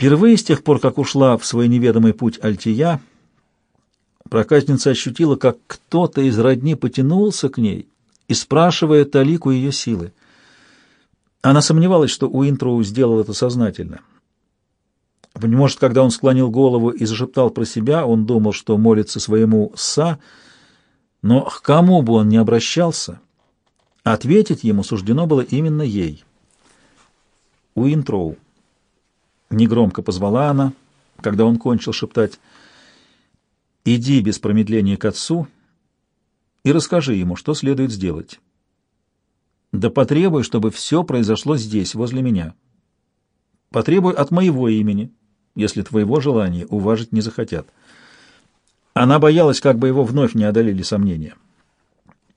Впервые с тех пор, как ушла в свой неведомый путь Альтия, проказница ощутила, как кто-то из родни потянулся к ней и спрашивая талику ее силы. Она сомневалась, что Уинтроу сделал это сознательно. Может, когда он склонил голову и зашептал про себя, он думал, что молится своему «са», но к кому бы он ни обращался, ответить ему суждено было именно ей. Уинтроу. Негромко позвала она, когда он кончил шептать «Иди без промедления к отцу и расскажи ему, что следует сделать. Да потребуй, чтобы все произошло здесь, возле меня. Потребуй от моего имени, если твоего желания уважить не захотят». Она боялась, как бы его вновь не одолели сомнения.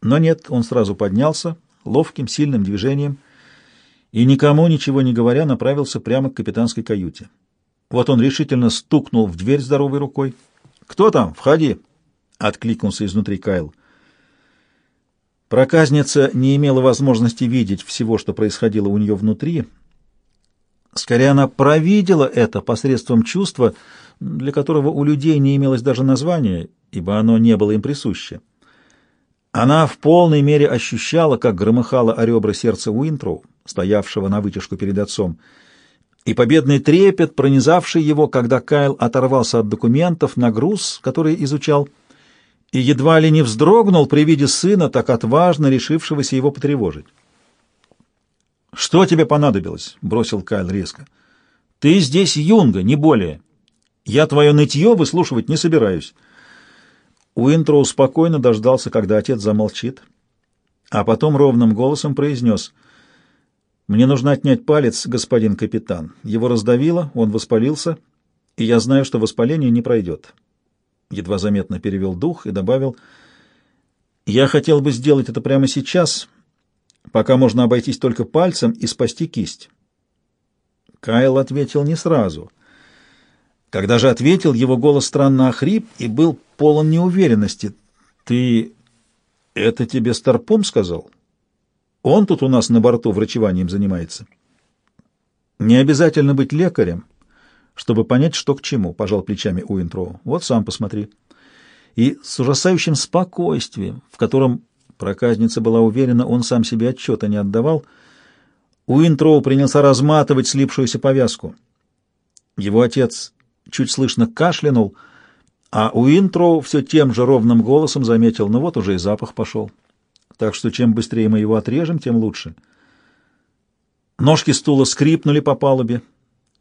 Но нет, он сразу поднялся, ловким, сильным движением, и никому ничего не говоря направился прямо к капитанской каюте. Вот он решительно стукнул в дверь здоровой рукой. «Кто там? Входи!» — откликнулся изнутри Кайл. Проказница не имела возможности видеть всего, что происходило у нее внутри. Скорее, она провидела это посредством чувства, для которого у людей не имелось даже названия, ибо оно не было им присуще. Она в полной мере ощущала, как громыхало о ребра сердца Уинтроу, стоявшего на вытяжку перед отцом, и победный трепет, пронизавший его, когда Кайл оторвался от документов на груз, который изучал, и едва ли не вздрогнул при виде сына, так отважно решившегося его потревожить. «Что тебе понадобилось?» — бросил Кайл резко. «Ты здесь юнга, не более. Я твое нытье выслушивать не собираюсь». Уинтроу спокойно дождался, когда отец замолчит, а потом ровным голосом произнес «Мне нужно отнять палец, господин капитан. Его раздавило, он воспалился, и я знаю, что воспаление не пройдет». Едва заметно перевел дух и добавил «Я хотел бы сделать это прямо сейчас, пока можно обойтись только пальцем и спасти кисть». Кайл ответил не сразу — когда же ответил, его голос странно охрип и был полон неуверенности. «Ты... это тебе Старпом сказал? Он тут у нас на борту врачеванием занимается». «Не обязательно быть лекарем, чтобы понять, что к чему», — пожал плечами Уинтроу. «Вот сам посмотри». И с ужасающим спокойствием, в котором проказница была уверена, он сам себе отчета не отдавал, Уинтроу принялся разматывать слипшуюся повязку. Его отец чуть слышно кашлянул, а Уинтроу все тем же ровным голосом заметил, ну вот уже и запах пошел. Так что чем быстрее мы его отрежем, тем лучше. Ножки стула скрипнули по палубе.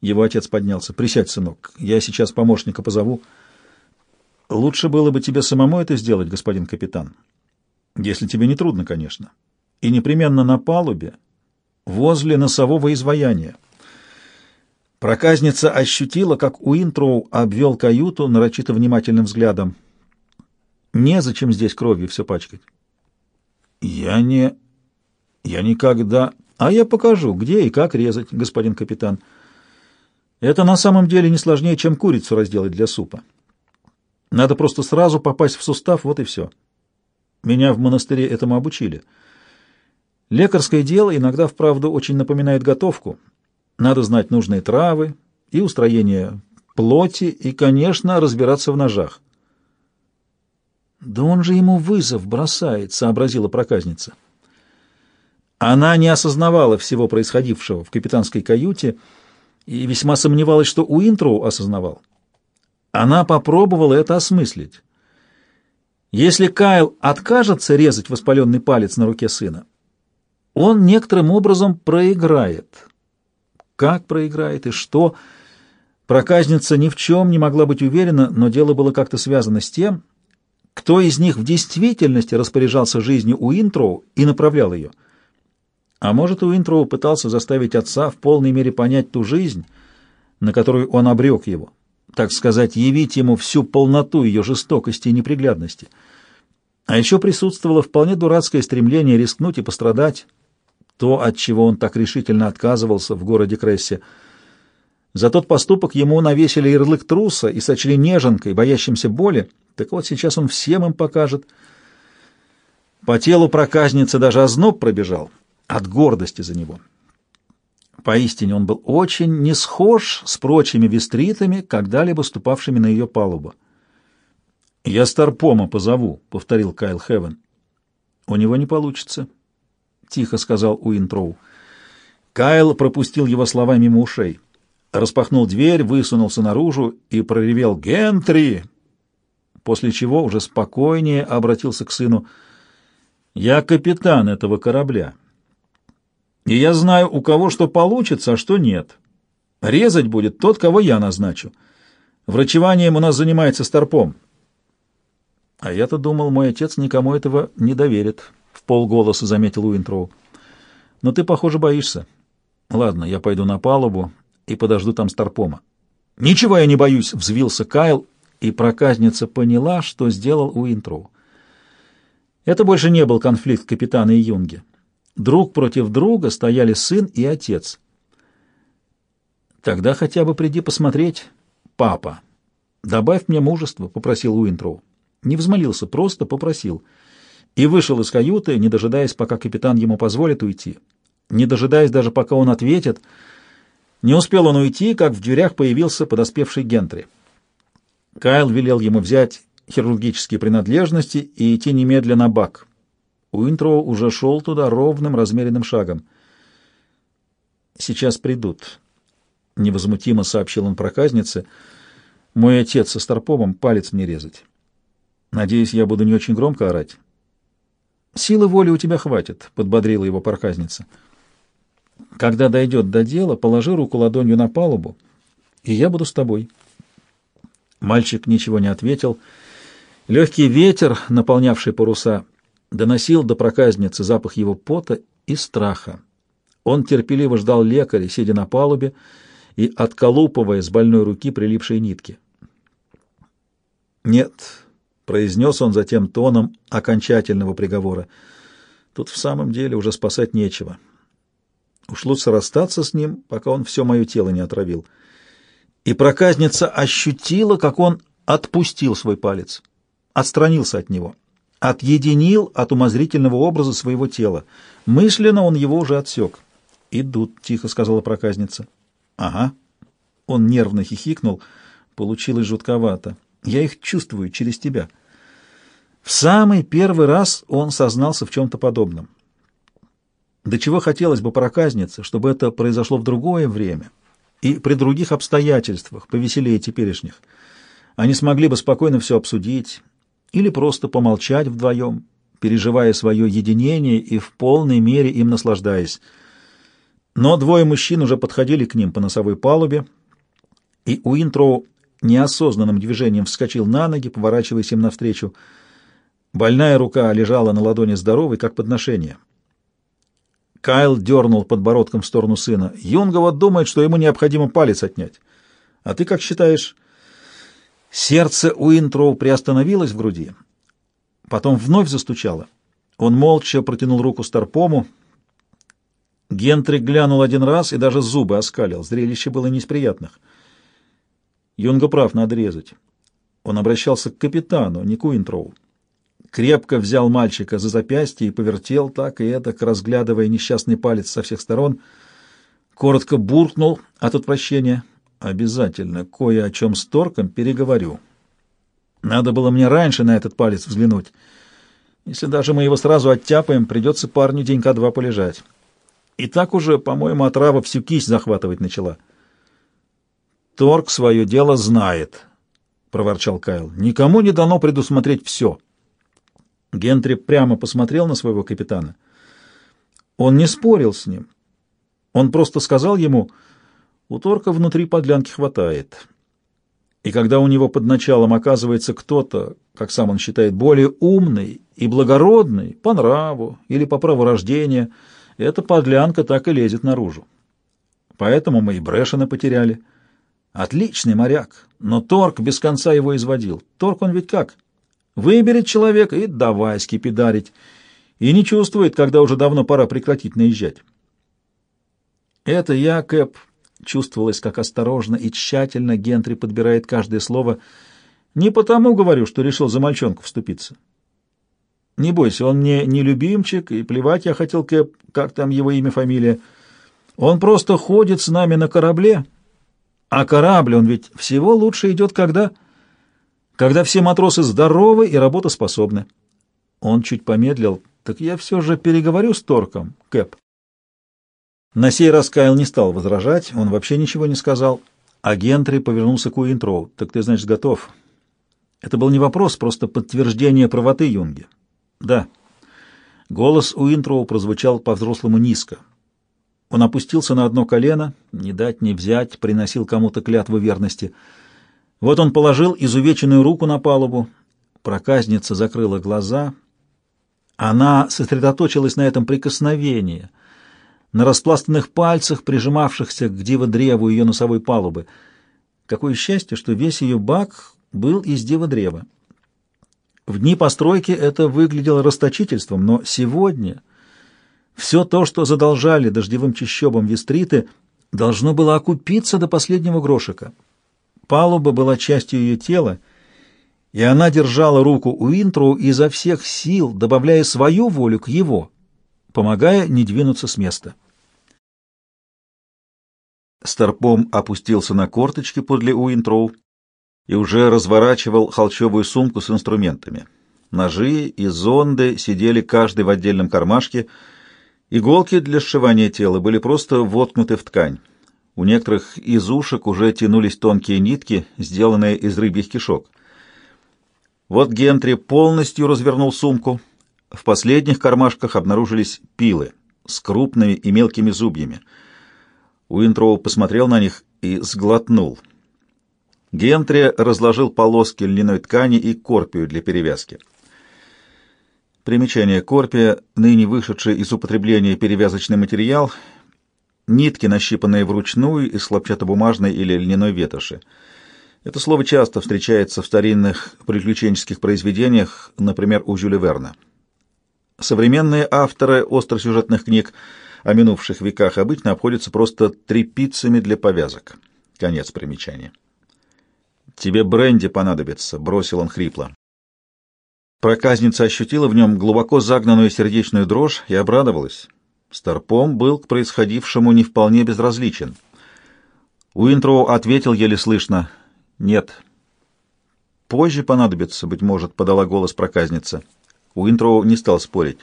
Его отец поднялся. «Присядь, сынок, я сейчас помощника позову». «Лучше было бы тебе самому это сделать, господин капитан. Если тебе не трудно, конечно. И непременно на палубе, возле носового изваяния». Проказница ощутила, как Уинтроу обвел каюту нарочито внимательным взглядом. Незачем здесь кровью все пачкать. Я не... Я никогда... А я покажу, где и как резать, господин капитан. Это на самом деле не сложнее, чем курицу разделать для супа. Надо просто сразу попасть в сустав, вот и все. Меня в монастыре этому обучили. Лекарское дело иногда, вправду, очень напоминает готовку — надо знать нужные травы и устроение плоти, и, конечно, разбираться в ножах. «Да он же ему вызов бросает», — сообразила проказница. Она не осознавала всего происходившего в капитанской каюте и весьма сомневалась, что Уинтроу осознавал. Она попробовала это осмыслить. Если Кайл откажется резать воспаленный палец на руке сына, он некоторым образом проиграет как проиграет и что. Проказница ни в чем не могла быть уверена, но дело было как-то связано с тем, кто из них в действительности распоряжался жизнью Уинтроу и направлял ее. А может, Уинтроу пытался заставить отца в полной мере понять ту жизнь, на которую он обрек его, так сказать, явить ему всю полноту ее жестокости и неприглядности. А еще присутствовало вполне дурацкое стремление рискнуть и пострадать, то, от чего он так решительно отказывался в городе Крессе. За тот поступок ему навесили ярлык труса и сочли неженкой, боящимся боли. Так вот, сейчас он всем им покажет. По телу проказницы даже озноб пробежал от гордости за него. Поистине он был очень не схож с прочими вестритами, когда-либо ступавшими на ее палубу. «Я Старпома позову», — повторил Кайл Хевен. «У него не получится», — тихо сказал Уинтроу. Кайл пропустил его слова мимо ушей, распахнул дверь, высунулся наружу и проревел «Гентри!», после чего уже спокойнее обратился к сыну. «Я капитан этого корабля, и я знаю, у кого что получится, а что нет. Резать будет тот, кого я назначу. Врачеванием у нас занимается Старпом». А я-то думал, мой отец никому этого не доверит, — полголоса заметил Уинтроу. Но ты, похоже, боишься. Ладно, я пойду на палубу и подожду там Старпома. Ничего я не боюсь, — взвился Кайл, и проказница поняла, что сделал Уинтроу. Это больше не был конфликт капитана и Юнги. Друг против друга стояли сын и отец. «Тогда хотя бы приди посмотреть, папа. Добавь мне мужество», — попросил Уинтроу. Не взмолился, просто попросил. И вышел из каюты, не дожидаясь, пока капитан ему позволит уйти. Не дожидаясь даже, пока он ответит. Не успел он уйти, как в дверях появился подоспевший Гентри. Кайл велел ему взять хирургические принадлежности и идти немедленно на бак. Уинтроу уже шел туда ровным, размеренным шагом. «Сейчас придут», — невозмутимо сообщил он проказнице. «Мой отец со Старповым палец мне резать». Надеюсь, я буду не очень громко орать. Силы воли у тебя хватит, подбодрила его проказница. Когда дойдет до дела, положи руку ладонью на палубу, и я буду с тобой. Мальчик ничего не ответил. Легкий ветер, наполнявший паруса, доносил до проказницы запах его пота и страха. Он терпеливо ждал лекаря, сидя на палубе и отколупывая с больной руки прилипшие нитки. «Нет, — произнес он затем тоном окончательного приговора. «Тут в самом деле уже спасать нечего. Уж лучше расстаться с ним, пока он все мое тело не отравил». И проказница ощутила, как он отпустил свой палец, отстранился от него, отъединил от умозрительного образа своего тела. Мысленно он его уже отсек. «Идут», — тихо сказала проказница. «Ага». Он нервно хихикнул. Получилось жутковато. Я их чувствую через тебя. В самый первый раз он сознался в чем-то подобном. До чего хотелось бы проказнице, чтобы это произошло в другое время и при других обстоятельствах, повеселее теперешних. Они смогли бы спокойно все обсудить или просто помолчать вдвоем, переживая свое единение и в полной мере им наслаждаясь. Но двое мужчин уже подходили к ним по носовой палубе, и Уинтроу неосознанным движением вскочил на ноги, поворачиваясь им навстречу. Больная рука лежала на ладони здоровой, как подношение. Кайл дернул подбородком в сторону сына. «Юнга вот думает, что ему необходимо палец отнять. А ты как считаешь?» Сердце Уинтроу приостановилось в груди. Потом вновь застучало. Он молча протянул руку Старпому. Гентри глянул один раз и даже зубы оскалил. Зрелище было не из приятных. Юнга прав, надо резать. Он обращался к капитану, не к Уинтроу. Крепко взял мальчика за запястье и повертел так и это, разглядывая несчастный палец со всех сторон. Коротко буркнул от отвращения. Обязательно кое о чем с Торком переговорю. Надо было мне раньше на этот палец взглянуть. Если даже мы его сразу оттяпаем, придется парню денька два полежать. И так уже, по-моему, отрава всю кисть захватывать начала. Торг свое дело знает, — проворчал Кайл. Никому не дано предусмотреть все. Гентри прямо посмотрел на своего капитана. Он не спорил с ним. Он просто сказал ему, у Торка внутри подлянки хватает. И когда у него под началом оказывается кто-то, как сам он считает, более умный и благородный, по нраву или по праву рождения, эта подлянка так и лезет наружу. Поэтому мы и Брэшена потеряли. Отличный моряк, но Торг без конца его изводил. Торг он ведь как? Выберет человека и давай скипидарить. И не чувствует, когда уже давно пора прекратить наезжать. Это я, Кэп, чувствовалось, как осторожно и тщательно Гентри подбирает каждое слово. Не потому говорю, что решил за мальчонку вступиться. Не бойся, он мне не любимчик, и плевать я хотел, Кэп, как там его имя, фамилия. Он просто ходит с нами на корабле, а корабль, он ведь всего лучше идет, когда... Когда все матросы здоровы и работоспособны. Он чуть помедлил. Так я все же переговорю с Торком, Кэп. На сей раз Кайл не стал возражать, он вообще ничего не сказал. А Гентри повернулся к Уинтроу. «Так ты, значит, готов?» Это был не вопрос, просто подтверждение правоты Юнги. «Да». Голос Уинтроу прозвучал по-взрослому низко. Он опустился на одно колено, не дать, не взять, приносил кому-то клятву верности. Вот он положил изувеченную руку на палубу. Проказница закрыла глаза. Она сосредоточилась на этом прикосновении — на распластанных пальцах, прижимавшихся к диво-древу ее носовой палубы. Какое счастье, что весь ее бак был из диво-древа. В дни постройки это выглядело расточительством, но сегодня все то, что задолжали дождевым чащобам вестриты, должно было окупиться до последнего грошика. Палуба была частью ее тела, и она держала руку Уинтру изо всех сил, добавляя свою волю к его, помогая не двинуться с места. Старпом опустился на корточки подле Уинтроу и уже разворачивал холчевую сумку с инструментами. Ножи и зонды сидели каждый в отдельном кармашке, иголки для сшивания тела были просто воткнуты в ткань. У некоторых из ушек уже тянулись тонкие нитки, сделанные из рыбьих кишок. Вот Гентри полностью развернул сумку. В последних кармашках обнаружились пилы с крупными и мелкими зубьями — Уинтроу посмотрел на них и сглотнул. Гентри разложил полоски льняной ткани и корпию для перевязки. Примечание корпия, ныне вышедший из употребления перевязочный материал, нитки, нащипанные вручную из хлопчатобумажной или льняной ветоши. Это слово часто встречается в старинных приключенческих произведениях, например, у Жюля Верна. Современные авторы остросюжетных книг – о минувших веках обычно обходятся просто трепицами для повязок. Конец примечания. «Тебе бренди понадобится», — бросил он хрипло. Проказница ощутила в нем глубоко загнанную сердечную дрожь и обрадовалась. Старпом был к происходившему не вполне безразличен. Уинтроу ответил еле слышно «Нет». «Позже понадобится, быть может», — подала голос проказница. Уинтроу не стал спорить.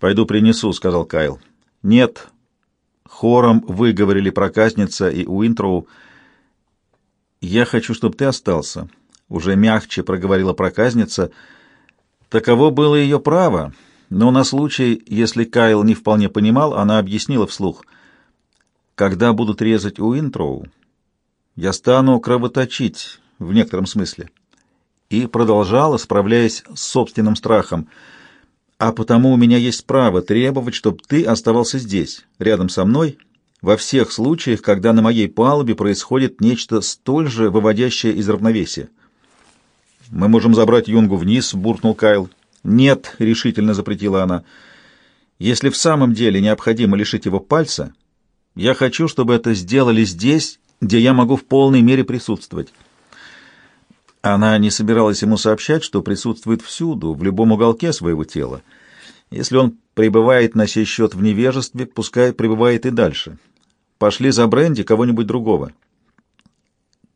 «Пойду принесу», — сказал Кайл. «Нет». Хором выговорили проказница и Уинтроу. «Я хочу, чтобы ты остался», — уже мягче проговорила проказница. Таково было ее право, но на случай, если Кайл не вполне понимал, она объяснила вслух. «Когда будут резать Уинтроу, я стану кровоточить в некотором смысле». И продолжала, справляясь с собственным страхом — а потому у меня есть право требовать, чтобы ты оставался здесь, рядом со мной, во всех случаях, когда на моей палубе происходит нечто столь же выводящее из равновесия. «Мы можем забрать Юнгу вниз», — буркнул Кайл. «Нет», — решительно запретила она. «Если в самом деле необходимо лишить его пальца, я хочу, чтобы это сделали здесь, где я могу в полной мере присутствовать». Она не собиралась ему сообщать, что присутствует всюду, в любом уголке своего тела. Если он пребывает на сей счет в невежестве, пускай пребывает и дальше. Пошли за Бренди кого-нибудь другого.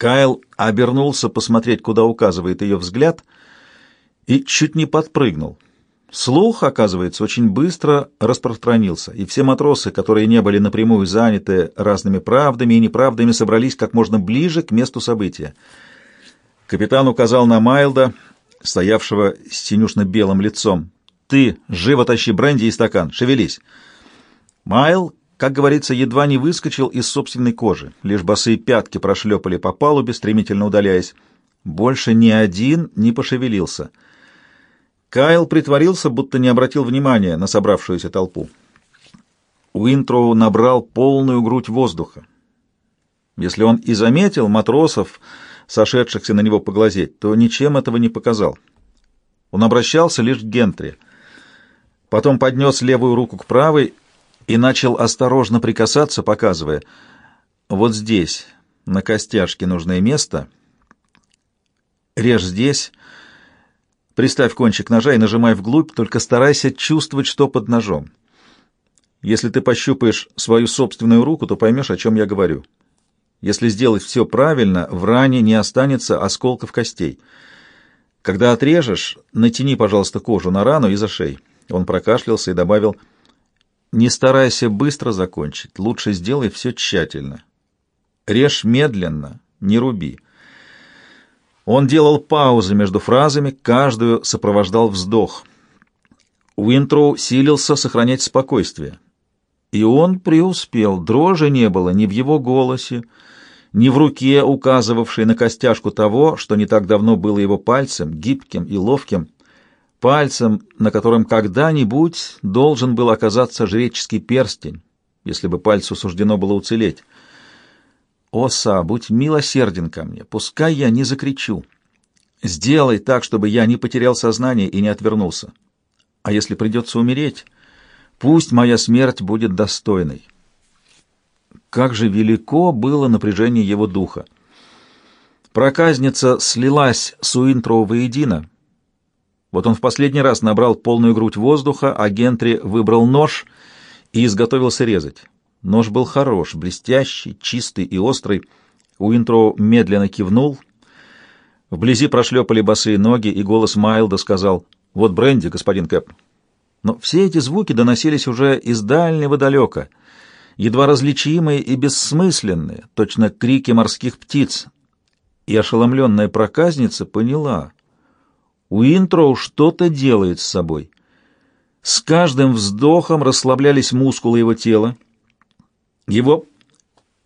Кайл обернулся посмотреть, куда указывает ее взгляд, и чуть не подпрыгнул. Слух, оказывается, очень быстро распространился, и все матросы, которые не были напрямую заняты разными правдами и неправдами, собрались как можно ближе к месту события — Капитан указал на Майлда, стоявшего с синюшно-белым лицом. «Ты, живо тащи бренди и стакан, шевелись!» Майл, как говорится, едва не выскочил из собственной кожи, лишь босые пятки прошлепали по палубе, стремительно удаляясь. Больше ни один не пошевелился. Кайл притворился, будто не обратил внимания на собравшуюся толпу. Уинтроу набрал полную грудь воздуха. Если он и заметил матросов, сошедшихся на него поглазеть, то ничем этого не показал. Он обращался лишь к Гентри. Потом поднес левую руку к правой и начал осторожно прикасаться, показывая, вот здесь, на костяшке, нужное место. Режь здесь, приставь кончик ножа и нажимай вглубь, только старайся чувствовать, что под ножом. Если ты пощупаешь свою собственную руку, то поймешь, о чем я говорю. Если сделать все правильно, в ране не останется осколков костей. Когда отрежешь, натяни, пожалуйста, кожу на рану и за шею. Он прокашлялся и добавил, «Не старайся быстро закончить, лучше сделай все тщательно. Режь медленно, не руби». Он делал паузы между фразами, каждую сопровождал вздох. Уинтроу силился сохранять спокойствие. И он преуспел, дрожи не было ни в его голосе, ни в руке, указывавшей на костяшку того, что не так давно было его пальцем, гибким и ловким, пальцем, на котором когда-нибудь должен был оказаться жреческий перстень, если бы пальцу суждено было уцелеть. «Оса, будь милосерден ко мне, пускай я не закричу. Сделай так, чтобы я не потерял сознание и не отвернулся. А если придется умереть, пусть моя смерть будет достойной». Как же велико было напряжение его духа! Проказница слилась с Уинтроу воедино. Вот он в последний раз набрал полную грудь воздуха, а Гентри выбрал нож и изготовился резать. Нож был хорош, блестящий, чистый и острый. Уинтроу медленно кивнул. Вблизи прошлепали босые ноги, и голос Майлда сказал «Вот бренди, господин Кэп». Но все эти звуки доносились уже из дальнего далека — едва различимые и бессмысленные, точно крики морских птиц. И ошеломленная проказница поняла. Уинтроу что-то делает с собой. С каждым вздохом расслаблялись мускулы его тела. Его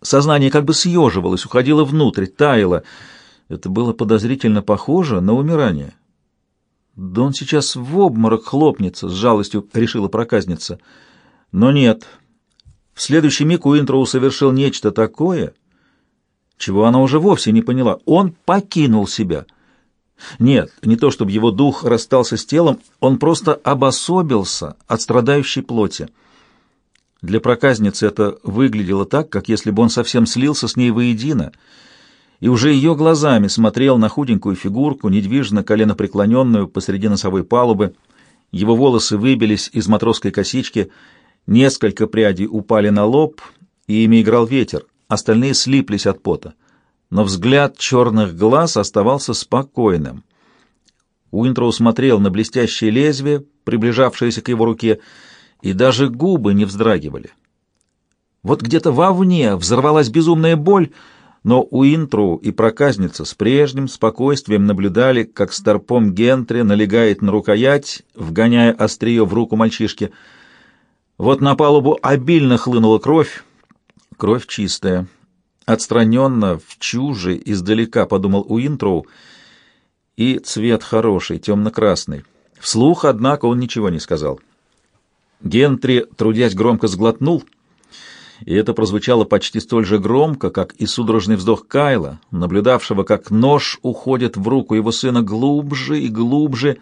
сознание как бы съеживалось, уходило внутрь, таяло. Это было подозрительно похоже на умирание. «Да он сейчас в обморок хлопнется», — с жалостью решила проказница. Но нет, в следующий миг Уинтроу совершил нечто такое, чего она уже вовсе не поняла. Он покинул себя. Нет, не то чтобы его дух расстался с телом, он просто обособился от страдающей плоти. Для проказницы это выглядело так, как если бы он совсем слился с ней воедино, и уже ее глазами смотрел на худенькую фигурку, недвижно коленопреклоненную посреди носовой палубы. Его волосы выбились из матросской косички — Несколько прядей упали на лоб, и ими играл ветер, остальные слиплись от пота. Но взгляд черных глаз оставался спокойным. Уинтроу смотрел на блестящее лезвие, приближавшееся к его руке, и даже губы не вздрагивали. Вот где-то вовне взорвалась безумная боль, но Уинтроу и проказница с прежним спокойствием наблюдали, как старпом Гентри налегает на рукоять, вгоняя острие в руку мальчишки — вот на палубу обильно хлынула кровь, кровь чистая. Отстраненно, в чуже, издалека, подумал Уинтроу, и цвет хороший, темно-красный. Вслух, однако, он ничего не сказал. Гентри, трудясь, громко сглотнул, и это прозвучало почти столь же громко, как и судорожный вздох Кайла, наблюдавшего, как нож уходит в руку его сына глубже и глубже,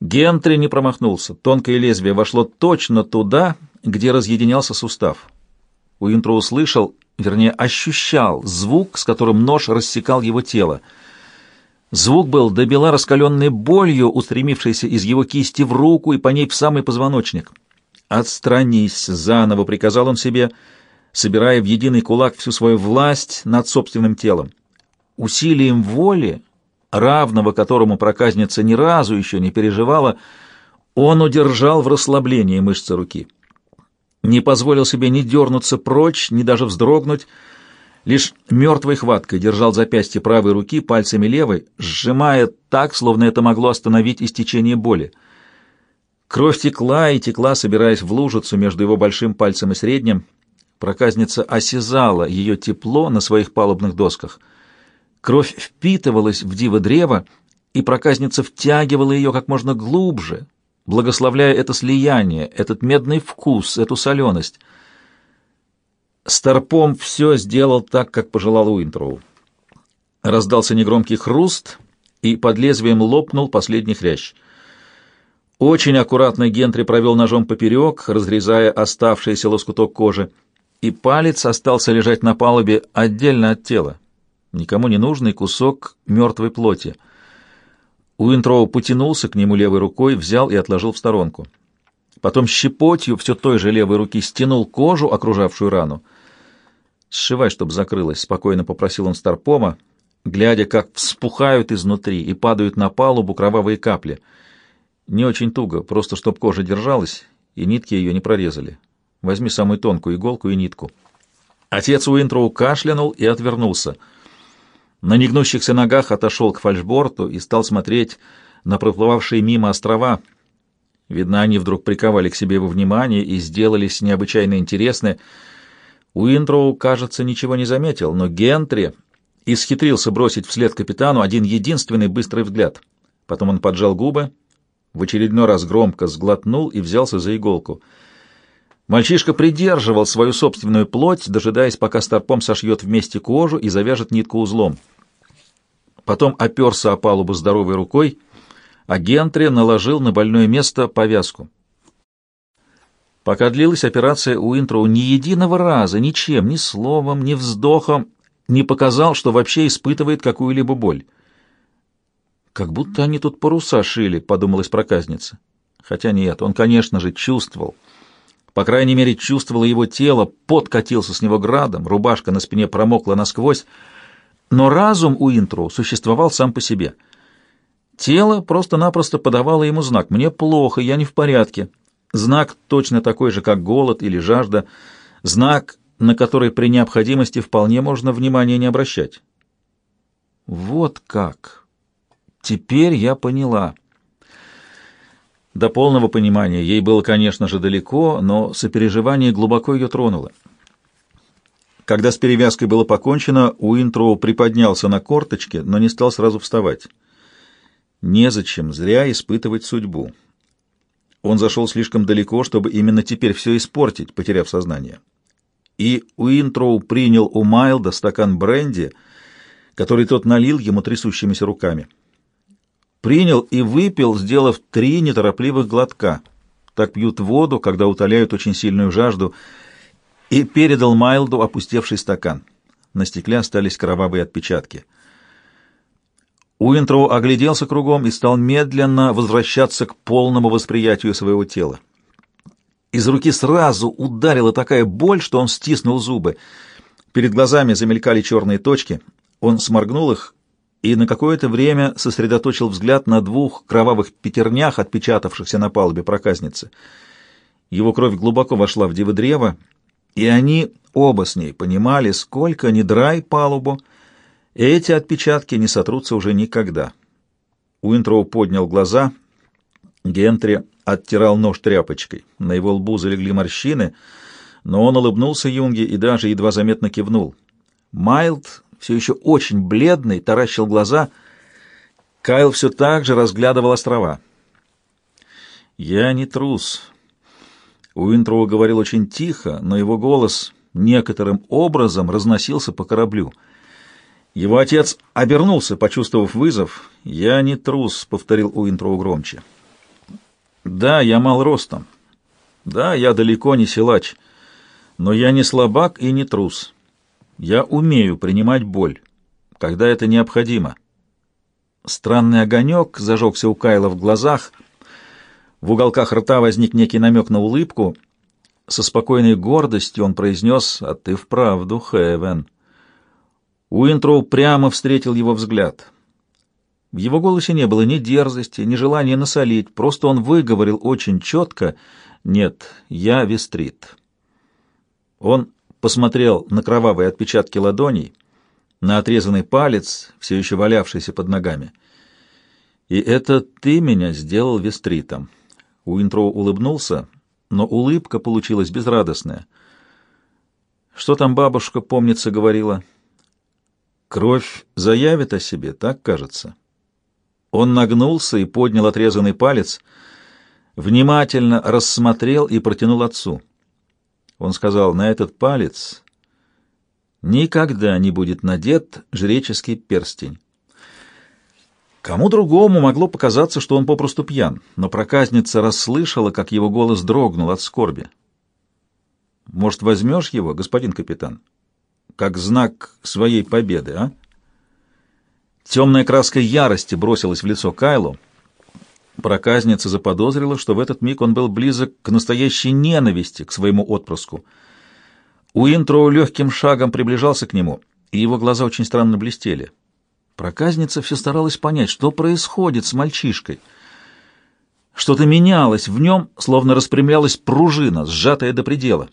Гентри не промахнулся. Тонкое лезвие вошло точно туда, где разъединялся сустав. Уинтро услышал, вернее, ощущал звук, с которым нож рассекал его тело. Звук был до бела раскаленной болью, устремившейся из его кисти в руку и по ней в самый позвоночник. «Отстранись!» — заново приказал он себе, собирая в единый кулак всю свою власть над собственным телом. Усилием воли равного которому проказница ни разу еще не переживала, он удержал в расслаблении мышцы руки. Не позволил себе ни дернуться прочь, ни даже вздрогнуть, лишь мертвой хваткой держал запястье правой руки пальцами левой, сжимая так, словно это могло остановить истечение боли. Кровь текла и текла, собираясь в лужицу между его большим пальцем и средним. Проказница осязала ее тепло на своих палубных досках — Кровь впитывалась в диво древо, и проказница втягивала ее как можно глубже, благословляя это слияние, этот медный вкус, эту соленость. Старпом все сделал так, как пожелал Уинтроу. Раздался негромкий хруст, и под лезвием лопнул последний хрящ. Очень аккуратно Гентри провел ножом поперек, разрезая оставшийся лоскуток кожи, и палец остался лежать на палубе отдельно от тела никому не нужный кусок мертвой плоти. Уинтроу потянулся к нему левой рукой, взял и отложил в сторонку. потом щепотью все той же левой руки стянул кожу, окружавшую рану. «Сшивай, чтобы закрылась», — спокойно попросил он Старпома, глядя, как вспухают изнутри и падают на палубу кровавые капли. Не очень туго, просто чтоб кожа держалась, и нитки ее не прорезали. Возьми самую тонкую иголку и нитку. Отец Уинтроу кашлянул и отвернулся. На негнущихся ногах отошел к фальшборту и стал смотреть на проплывавшие мимо острова. Видно, они вдруг приковали к себе его внимание и сделались необычайно интересны. Уинтроу, кажется, ничего не заметил, но Гентри исхитрился бросить вслед капитану один единственный быстрый взгляд. Потом он поджал губы, в очередной раз громко сглотнул и взялся за иголку. Мальчишка придерживал свою собственную плоть, дожидаясь, пока старпом сошьет вместе кожу и завяжет нитку узлом. Потом оперся о палубу здоровой рукой, а Гентри наложил на больное место повязку. Пока длилась операция, Уинтроу ни единого раза, ничем, ни словом, ни вздохом не показал, что вообще испытывает какую-либо боль. «Как будто они тут паруса шили», — подумалась проказница. Хотя нет, он, конечно же, чувствовал. По крайней мере, чувствовало его тело, пот катился с него градом, рубашка на спине промокла насквозь. Но разум у Интроу существовал сам по себе. Тело просто-напросто подавало ему знак «мне плохо, я не в порядке». Знак точно такой же, как голод или жажда. Знак, на который при необходимости вполне можно внимания не обращать. Вот как. Теперь я поняла. До полного понимания ей было, конечно же, далеко, но сопереживание глубоко ее тронуло. Когда с перевязкой было покончено, Уинтроу приподнялся на корточке, но не стал сразу вставать. Незачем зря испытывать судьбу. Он зашел слишком далеко, чтобы именно теперь все испортить, потеряв сознание. И Уинтроу принял у Майлда стакан бренди, который тот налил ему трясущимися руками принял и выпил, сделав три неторопливых глотка. Так пьют воду, когда утоляют очень сильную жажду, и передал Майлду опустевший стакан. На стекле остались кровавые отпечатки. Уинтроу огляделся кругом и стал медленно возвращаться к полному восприятию своего тела. Из руки сразу ударила такая боль, что он стиснул зубы. Перед глазами замелькали черные точки. Он сморгнул их и на какое-то время сосредоточил взгляд на двух кровавых пятернях, отпечатавшихся на палубе проказницы. Его кровь глубоко вошла в дивы и они оба с ней понимали, сколько ни драй палубу, эти отпечатки не сотрутся уже никогда. Уинтроу поднял глаза, Гентри оттирал нож тряпочкой. На его лбу залегли морщины, но он улыбнулся Юнге и даже едва заметно кивнул. Майлд все еще очень бледный, таращил глаза. Кайл все так же разглядывал острова. «Я не трус». Уинтроу говорил очень тихо, но его голос некоторым образом разносился по кораблю. Его отец обернулся, почувствовав вызов. «Я не трус», — повторил Уинтроу громче. «Да, я мал ростом. Да, я далеко не силач. Но я не слабак и не трус. Я умею принимать боль, когда это необходимо. Странный огонек зажегся у Кайла в глазах. В уголках рта возник некий намек на улыбку. Со спокойной гордостью он произнес «А ты вправду, Хэвен». Уинтроу прямо встретил его взгляд. В его голосе не было ни дерзости, ни желания насолить, просто он выговорил очень четко «Нет, я Вестрит». Он посмотрел на кровавые отпечатки ладоней, на отрезанный палец, все еще валявшийся под ногами. «И это ты меня сделал вестритом». Уинтроу улыбнулся, но улыбка получилась безрадостная. «Что там бабушка, помнится, говорила?» «Кровь заявит о себе, так кажется». Он нагнулся и поднял отрезанный палец, внимательно рассмотрел и протянул отцу. Он сказал, на этот палец никогда не будет надет жреческий перстень. Кому другому могло показаться, что он попросту пьян, но проказница расслышала, как его голос дрогнул от скорби. «Может, возьмешь его, господин капитан, как знак своей победы, а?» Темная краска ярости бросилась в лицо Кайлу. Проказница заподозрила, что в этот миг он был близок к настоящей ненависти к своему отпрыску. Уинтроу легким шагом приближался к нему, и его глаза очень странно блестели. Проказница все старалась понять, что происходит с мальчишкой. Что-то менялось в нем, словно распрямлялась пружина, сжатая до предела.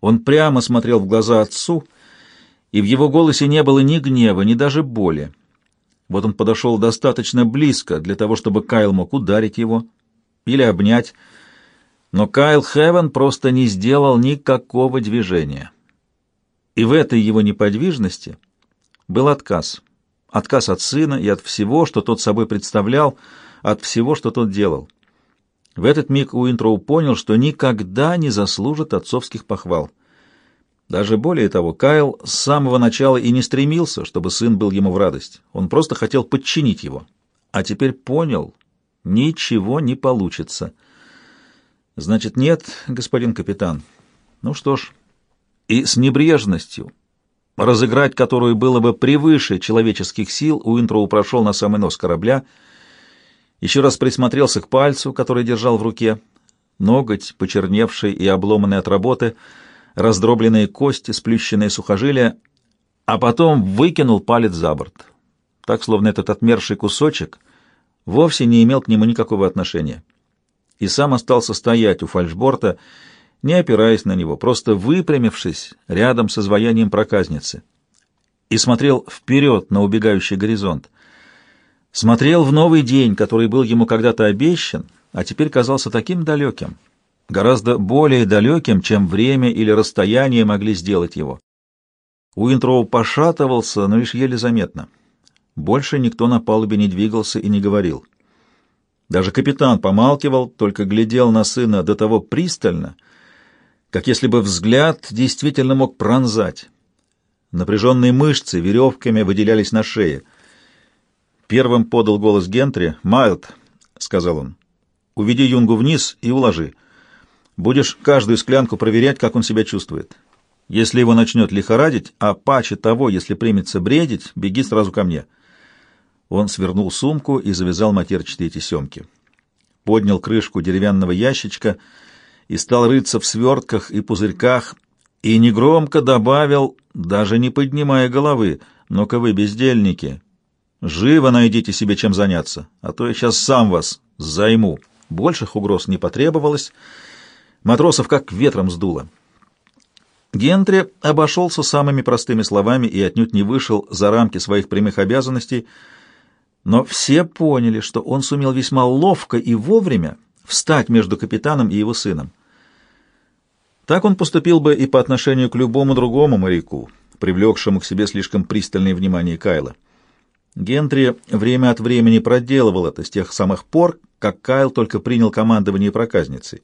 Он прямо смотрел в глаза отцу, и в его голосе не было ни гнева, ни даже боли. Вот он подошел достаточно близко для того, чтобы Кайл мог ударить его или обнять, но Кайл Хевен просто не сделал никакого движения. И в этой его неподвижности был отказ. Отказ от сына и от всего, что тот собой представлял, от всего, что тот делал. В этот миг Уинтроу понял, что никогда не заслужит отцовских похвал. Даже более того, Кайл с самого начала и не стремился, чтобы сын был ему в радость. Он просто хотел подчинить его. А теперь понял, ничего не получится. Значит, нет, господин капитан. Ну что ж, и с небрежностью, разыграть которую было бы превыше человеческих сил, Уинтроу прошел на самый нос корабля, еще раз присмотрелся к пальцу, который держал в руке, ноготь, почерневший и обломанный от работы, раздробленные кости, сплющенные сухожилия, а потом выкинул палец за борт, так, словно этот отмерший кусочек вовсе не имел к нему никакого отношения, и сам остался стоять у фальшборта, не опираясь на него, просто выпрямившись рядом с изваянием проказницы, и смотрел вперед на убегающий горизонт. Смотрел в новый день, который был ему когда-то обещан, а теперь казался таким далеким, гораздо более далеким, чем время или расстояние могли сделать его. Уинтроу пошатывался, но лишь еле заметно. Больше никто на палубе не двигался и не говорил. Даже капитан помалкивал, только глядел на сына до того пристально, как если бы взгляд действительно мог пронзать. Напряженные мышцы веревками выделялись на шее. Первым подал голос Гентри. «Майлд», — сказал он, — «уведи Юнгу вниз и уложи. Будешь каждую склянку проверять, как он себя чувствует. Если его начнет лихорадить, а паче того, если примется бредить, беги сразу ко мне». Он свернул сумку и завязал матерчатые тесемки. Поднял крышку деревянного ящичка — и стал рыться в свертках и пузырьках, и негромко добавил, даже не поднимая головы, «Ну-ка вы, бездельники, живо найдите себе чем заняться, а то я сейчас сам вас займу». Больших угроз не потребовалось, матросов как ветром сдуло. Гентри обошелся самыми простыми словами и отнюдь не вышел за рамки своих прямых обязанностей, но все поняли, что он сумел весьма ловко и вовремя встать между капитаном и его сыном. Так он поступил бы и по отношению к любому другому моряку, привлекшему к себе слишком пристальное внимание Кайла. Гентри время от времени проделывал это с тех самых пор, как Кайл только принял командование проказницей.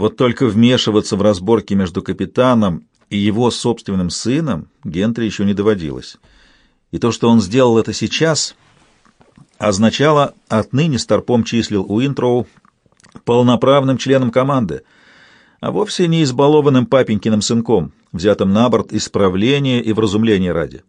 Вот только вмешиваться в разборки между капитаном и его собственным сыном Гентри еще не доводилось. И то, что он сделал это сейчас, означало, отныне Старпом числил Уинтроу полноправным членом команды — а вовсе не избалованным папенькиным сынком, взятым на борт исправления и вразумления ради.